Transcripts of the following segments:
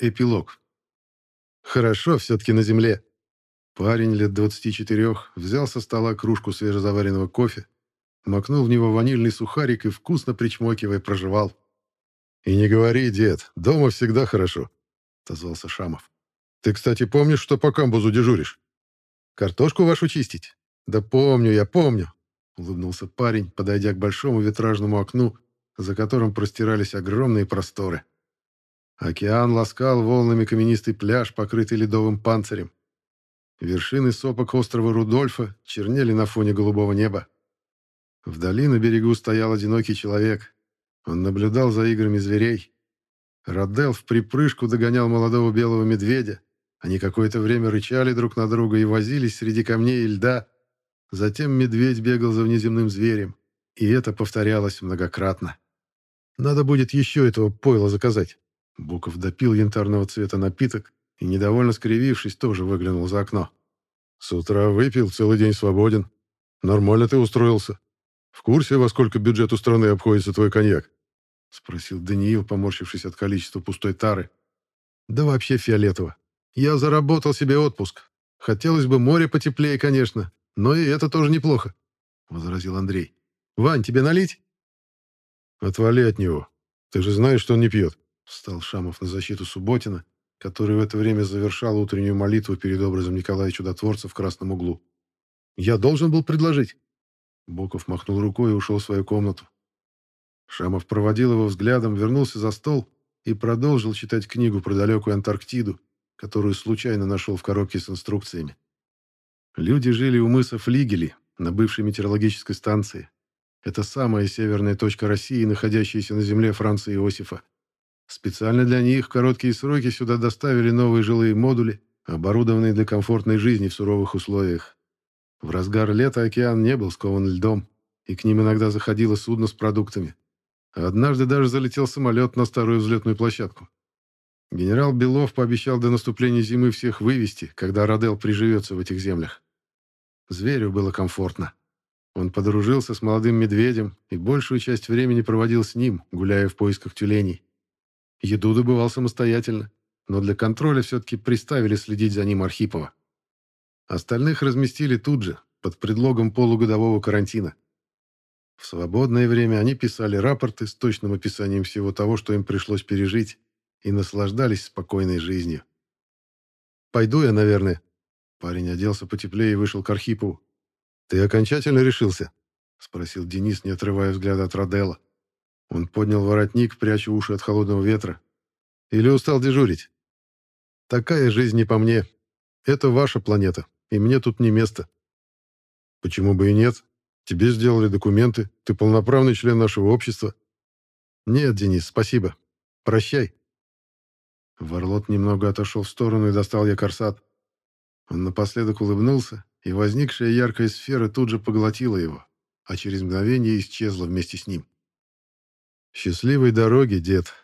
Эпилог. Хорошо все-таки на земле. Парень лет 24 взял со стола кружку свежезаваренного кофе, макнул в него ванильный сухарик и, вкусно причмокивая, проживал. «И не говори, дед, дома всегда хорошо», — отозвался Шамов. «Ты, кстати, помнишь, что по камбузу дежуришь? Картошку вашу чистить?» «Да помню, я помню», — улыбнулся парень, подойдя к большому витражному окну, за которым простирались огромные просторы. Океан ласкал волнами каменистый пляж, покрытый ледовым панцирем. Вершины сопок острова Рудольфа чернели на фоне голубого неба. Вдали на берегу стоял одинокий человек. Он наблюдал за играми зверей. Родел в припрыжку догонял молодого белого медведя. Они какое-то время рычали друг на друга и возились среди камней и льда. Затем медведь бегал за внеземным зверем. И это повторялось многократно. Надо будет еще этого пойла заказать. Буков допил янтарного цвета напиток и, недовольно скривившись, тоже выглянул за окно. «С утра выпил, целый день свободен. Нормально ты устроился. В курсе, во сколько бюджету страны обходится твой коньяк?» — спросил Даниил, поморщившись от количества пустой тары. «Да вообще фиолетово. Я заработал себе отпуск. Хотелось бы море потеплее, конечно, но и это тоже неплохо», — возразил Андрей. «Вань, тебе налить?» «Отвали от него. Ты же знаешь, что он не пьет», Встал Шамов на защиту Субботина, который в это время завершал утреннюю молитву перед образом Николая Чудотворца в красном углу. «Я должен был предложить». Боков махнул рукой и ушел в свою комнату. Шамов проводил его взглядом, вернулся за стол и продолжил читать книгу про далекую Антарктиду, которую случайно нашел в коробке с инструкциями. Люди жили у мыса Флигели, на бывшей метеорологической станции. Это самая северная точка России, находящаяся на земле Франца Иосифа. Специально для них в короткие сроки сюда доставили новые жилые модули, оборудованные для комфортной жизни в суровых условиях. В разгар лета океан не был скован льдом, и к ним иногда заходило судно с продуктами. однажды даже залетел самолет на старую взлетную площадку. Генерал Белов пообещал до наступления зимы всех вывести, когда Родел приживется в этих землях. Зверю было комфортно. Он подружился с молодым медведем и большую часть времени проводил с ним, гуляя в поисках тюленей. Еду добывал самостоятельно, но для контроля все-таки приставили следить за ним Архипова. Остальных разместили тут же, под предлогом полугодового карантина. В свободное время они писали рапорты с точным описанием всего того, что им пришлось пережить, и наслаждались спокойной жизнью. «Пойду я, наверное». Парень оделся потеплее и вышел к Архипову. «Ты окончательно решился?» — спросил Денис, не отрывая взгляда от Родела. Он поднял воротник, пряча уши от холодного ветра. «Или устал дежурить?» «Такая жизнь не по мне. Это ваша планета, и мне тут не место». «Почему бы и нет? Тебе сделали документы, ты полноправный член нашего общества». «Нет, Денис, спасибо. Прощай». Варлот немного отошел в сторону и достал якорсат. Он напоследок улыбнулся, и возникшая яркая сфера тут же поглотила его, а через мгновение исчезла вместе с ним. «Счастливой дороги, дед.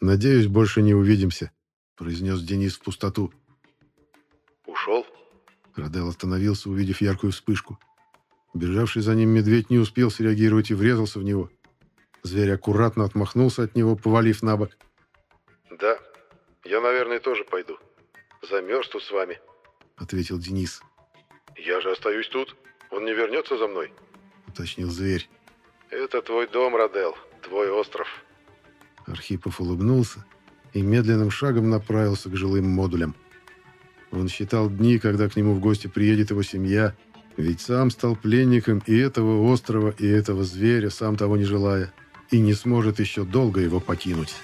Надеюсь, больше не увидимся», — произнес Денис в пустоту. «Ушел?» Радел остановился, увидев яркую вспышку. Бежавший за ним медведь не успел среагировать и врезался в него. Зверь аккуратно отмахнулся от него, повалив на бок. «Да, я, наверное, тоже пойду. Замерз тут с вами», — ответил Денис. «Я же остаюсь тут. Он не вернется за мной?» — уточнил зверь. «Это твой дом, Радел твой остров». Архипов улыбнулся и медленным шагом направился к жилым модулям. Он считал дни, когда к нему в гости приедет его семья, ведь сам стал пленником и этого острова, и этого зверя, сам того не желая, и не сможет еще долго его покинуть.